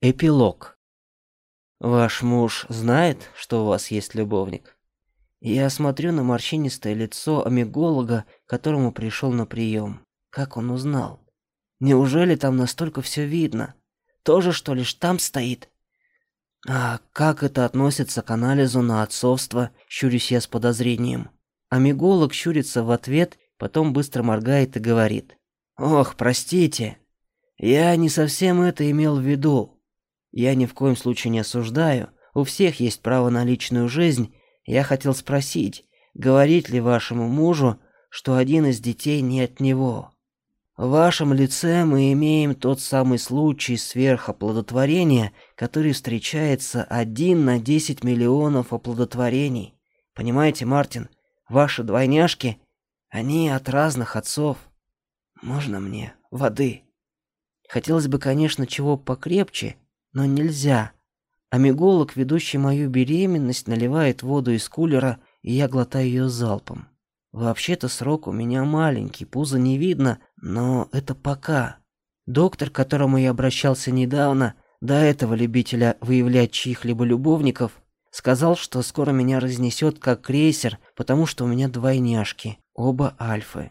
Эпилог. Ваш муж знает, что у вас есть любовник? Я смотрю на морщинистое лицо амиголога, которому пришел на прием. Как он узнал? Неужели там настолько все видно? Тоже что лишь там стоит? А как это относится к анализу на отцовство? Щурюсь я с подозрением. Амиголог щурится в ответ, потом быстро моргает и говорит: "Ох, простите. Я не совсем это имел в виду. Я ни в коем случае не осуждаю. У всех есть право на личную жизнь. Я хотел спросить, говорить ли вашему мужу, что один из детей не от него. В вашем лице мы имеем тот самый случай сверхоплодотворения, который встречается один на 10 миллионов оплодотворений. Понимаете, Мартин, ваши двойняшки, они от разных отцов. Можно мне воды? Хотелось бы, конечно, чего покрепче, но нельзя. Амиголог, ведущий мою беременность, наливает воду из кулера, и я глотаю ее залпом. Вообще-то срок у меня маленький, пузо не видно, но это пока. Доктор, к которому я обращался недавно, до этого любителя выявлять чьих-либо любовников, сказал, что скоро меня разнесет как крейсер, потому что у меня двойняшки, оба альфы.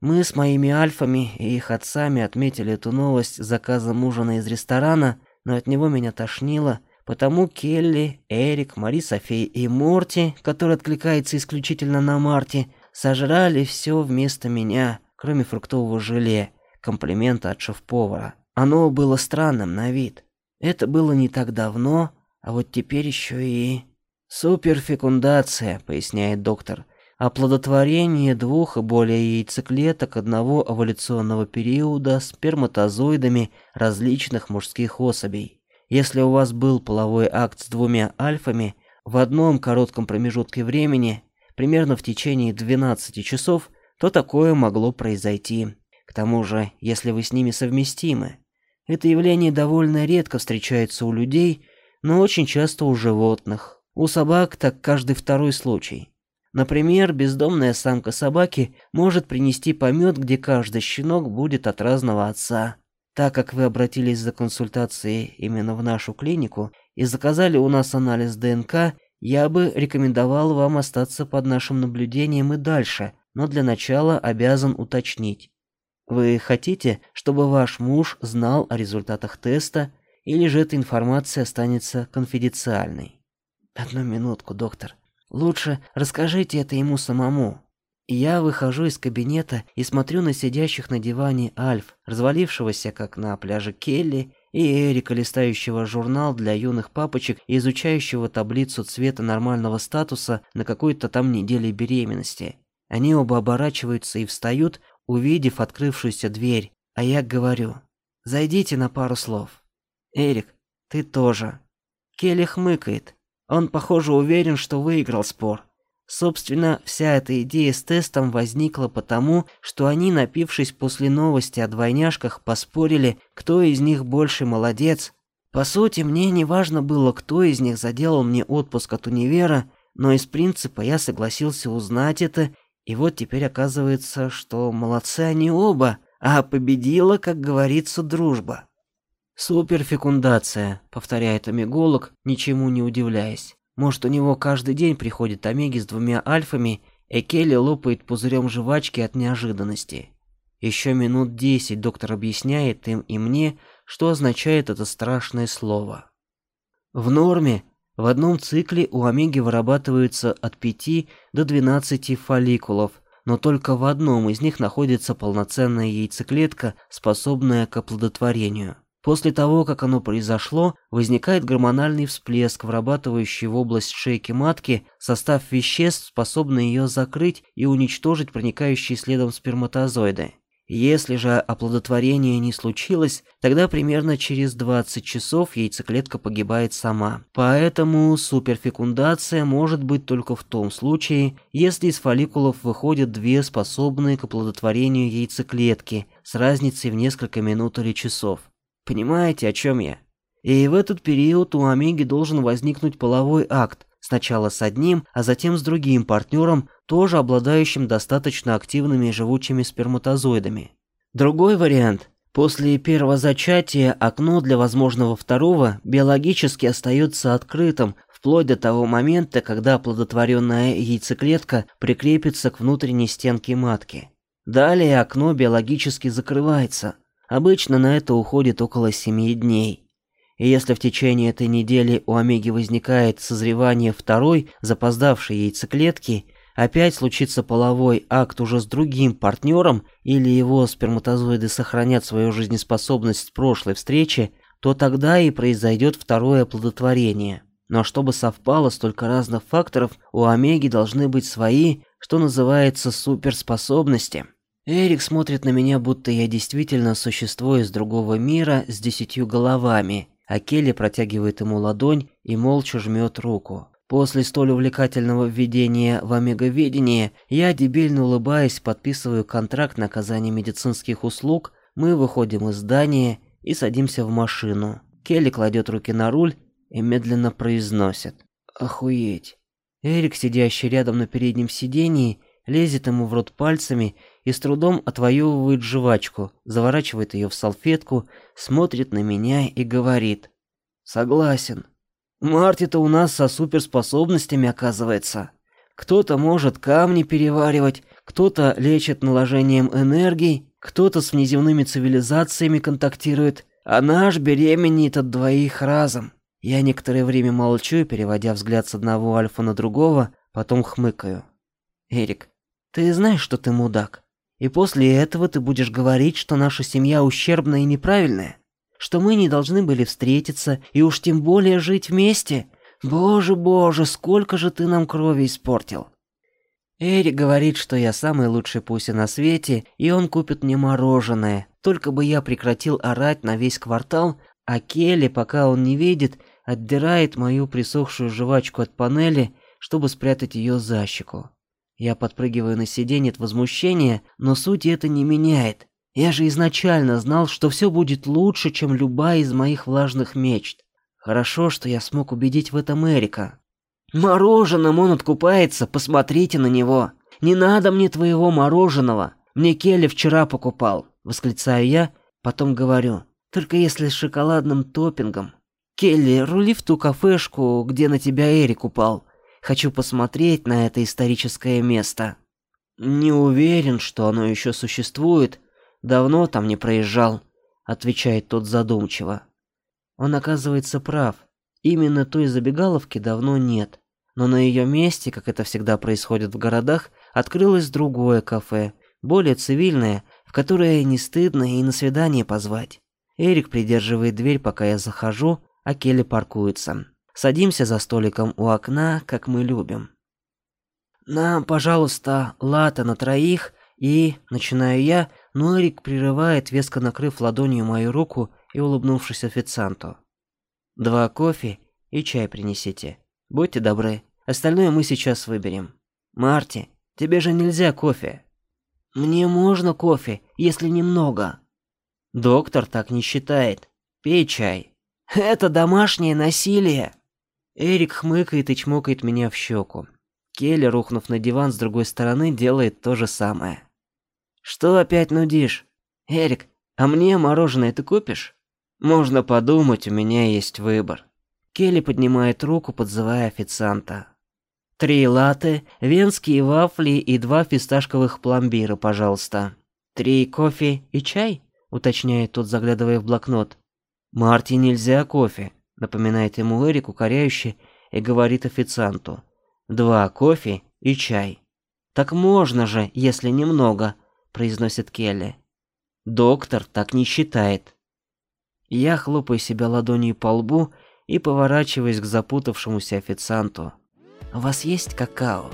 Мы с моими альфами и их отцами отметили эту новость заказом ужина из ресторана, но от него меня тошнило, потому Келли, Эрик, Мари Софей и Морти, который откликается исключительно на Марти, сожрали все вместо меня, кроме фруктового желе, комплимента от шеф-повара. Оно было странным на вид. Это было не так давно, а вот теперь еще и... «Суперфекундация», — поясняет доктор оплодотворение двух и более яйцеклеток одного эволюционного периода сперматозоидами различных мужских особей. Если у вас был половой акт с двумя альфами в одном коротком промежутке времени, примерно в течение 12 часов, то такое могло произойти. К тому же, если вы с ними совместимы. Это явление довольно редко встречается у людей, но очень часто у животных. У собак так каждый второй случай. Например, бездомная самка собаки может принести помет, где каждый щенок будет от разного отца. Так как вы обратились за консультацией именно в нашу клинику и заказали у нас анализ ДНК, я бы рекомендовал вам остаться под нашим наблюдением и дальше, но для начала обязан уточнить. Вы хотите, чтобы ваш муж знал о результатах теста, или же эта информация останется конфиденциальной? Одну минутку, доктор. Лучше расскажите это ему самому. Я выхожу из кабинета и смотрю на сидящих на диване Альф, развалившегося как на пляже Келли, и Эрика, листающего журнал для юных папочек и изучающего таблицу цвета нормального статуса на какой-то там неделе беременности. Они оба оборачиваются и встают, увидев открывшуюся дверь, а я говорю: "Зайдите на пару слов". Эрик, ты тоже. Келли хмыкает. Он, похоже, уверен, что выиграл спор. Собственно, вся эта идея с тестом возникла потому, что они, напившись после новости о двойняшках, поспорили, кто из них больше молодец. По сути, мне не важно было, кто из них заделал мне отпуск от универа, но из принципа я согласился узнать это, и вот теперь оказывается, что молодцы они оба, а победила, как говорится, дружба. Суперфекундация, повторяет амиголог, ничему не удивляясь. Может, у него каждый день приходят омеги с двумя альфами, и Келли лопает пузырем жвачки от неожиданности. Еще минут десять доктор объясняет им и мне, что означает это страшное слово. В норме в одном цикле у омеги вырабатывается от 5 до 12 фолликулов, но только в одном из них находится полноценная яйцеклетка, способная к оплодотворению. После того, как оно произошло, возникает гормональный всплеск, вырабатывающий в область шейки матки состав веществ, способный ее закрыть и уничтожить проникающие следом сперматозоиды. Если же оплодотворение не случилось, тогда примерно через 20 часов яйцеклетка погибает сама. Поэтому суперфекундация может быть только в том случае, если из фолликулов выходят две способные к оплодотворению яйцеклетки с разницей в несколько минут или часов. Понимаете, о чем я? И в этот период у Омеги должен возникнуть половой акт, сначала с одним, а затем с другим партнером, тоже обладающим достаточно активными и живучими сперматозоидами. Другой вариант После первого зачатия окно для возможного второго биологически остается открытым вплоть до того момента, когда оплодотворенная яйцеклетка прикрепится к внутренней стенке матки. Далее окно биологически закрывается. Обычно на это уходит около 7 дней. И если в течение этой недели у омеги возникает созревание второй запоздавшей яйцеклетки, опять случится половой акт уже с другим партнером или его сперматозоиды сохранят свою жизнеспособность с прошлой встречи, то тогда и произойдет второе оплодотворение. Но чтобы совпало столько разных факторов, у омеги должны быть свои, что называется, суперспособности. Эрик смотрит на меня, будто я действительно существо из другого мира с десятью головами, а Келли протягивает ему ладонь и молча жмет руку. После столь увлекательного введения в омеговедение, я, дебильно улыбаясь, подписываю контракт на оказание медицинских услуг, мы выходим из здания и садимся в машину. Келли кладет руки на руль и медленно произносит. «Охуеть». Эрик, сидящий рядом на переднем сидении, лезет ему в рот пальцами и с трудом отвоевывает жвачку, заворачивает ее в салфетку, смотрит на меня и говорит. «Согласен. Марти-то у нас со суперспособностями оказывается. Кто-то может камни переваривать, кто-то лечит наложением энергии, кто-то с внеземными цивилизациями контактирует, а наш беременеет от двоих разом. Я некоторое время молчу, переводя взгляд с одного альфа на другого, потом хмыкаю. Эрик, ты знаешь, что ты мудак. И после этого ты будешь говорить, что наша семья ущербная и неправильная? что мы не должны были встретиться и уж тем более жить вместе. Боже, боже, сколько же ты нам крови испортил. Эрик говорит, что я самый лучший пуся на свете, и он купит мне мороженое. Только бы я прекратил орать на весь квартал, а Келли, пока он не видит, отдирает мою присохшую жвачку от панели, чтобы спрятать ее за щеку. Я подпрыгиваю на сиденье от возмущения, но суть это не меняет. Я же изначально знал, что все будет лучше, чем любая из моих влажных мечт. Хорошо, что я смог убедить в этом Эрика. Мороженым он откупается, посмотрите на него. Не надо мне твоего мороженого. Мне Келли вчера покупал, восклицаю я, потом говорю: только если с шоколадным топпингом. Келли, рули в ту кафешку, где на тебя Эрик упал. Хочу посмотреть на это историческое место. Не уверен, что оно еще существует, Давно там не проезжал, отвечает тот задумчиво. Он оказывается прав. Именно той забегаловки давно нет. Но на ее месте, как это всегда происходит в городах, открылось другое кафе, более цивильное, в которое не стыдно и на свидание позвать. Эрик придерживает дверь, пока я захожу, а Келли паркуется. Садимся за столиком у окна, как мы любим. Нам, пожалуйста, лата на троих и, начинаю я, но Эрик прерывает, веско накрыв ладонью мою руку и улыбнувшись официанту. «Два кофе и чай принесите. Будьте добры, остальное мы сейчас выберем. Марти, тебе же нельзя кофе». «Мне можно кофе, если немного». «Доктор так не считает. Пей чай». «Это домашнее насилие». Эрик хмыкает и чмокает меня в щеку. Келли, рухнув на диван с другой стороны, делает то же самое. Что опять нудишь? Эрик, а мне мороженое ты купишь? Можно подумать, у меня есть выбор. Келли поднимает руку, подзывая официанта. Три латте, венские вафли и два фисташковых пломбира, пожалуйста. Три кофе и чай, уточняет тот, заглядывая в блокнот. Марти нельзя кофе, напоминает ему Эрик укоряюще и говорит официанту. Два кофе и чай. Так можно же, если немного, произносит Келли. Доктор так не считает. Я хлопаю себя ладонью по лбу и поворачиваюсь к запутавшемуся официанту. У вас есть какао?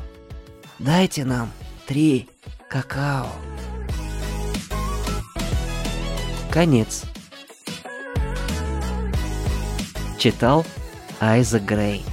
Дайте нам три какао. Конец. Читал Айзек Грей.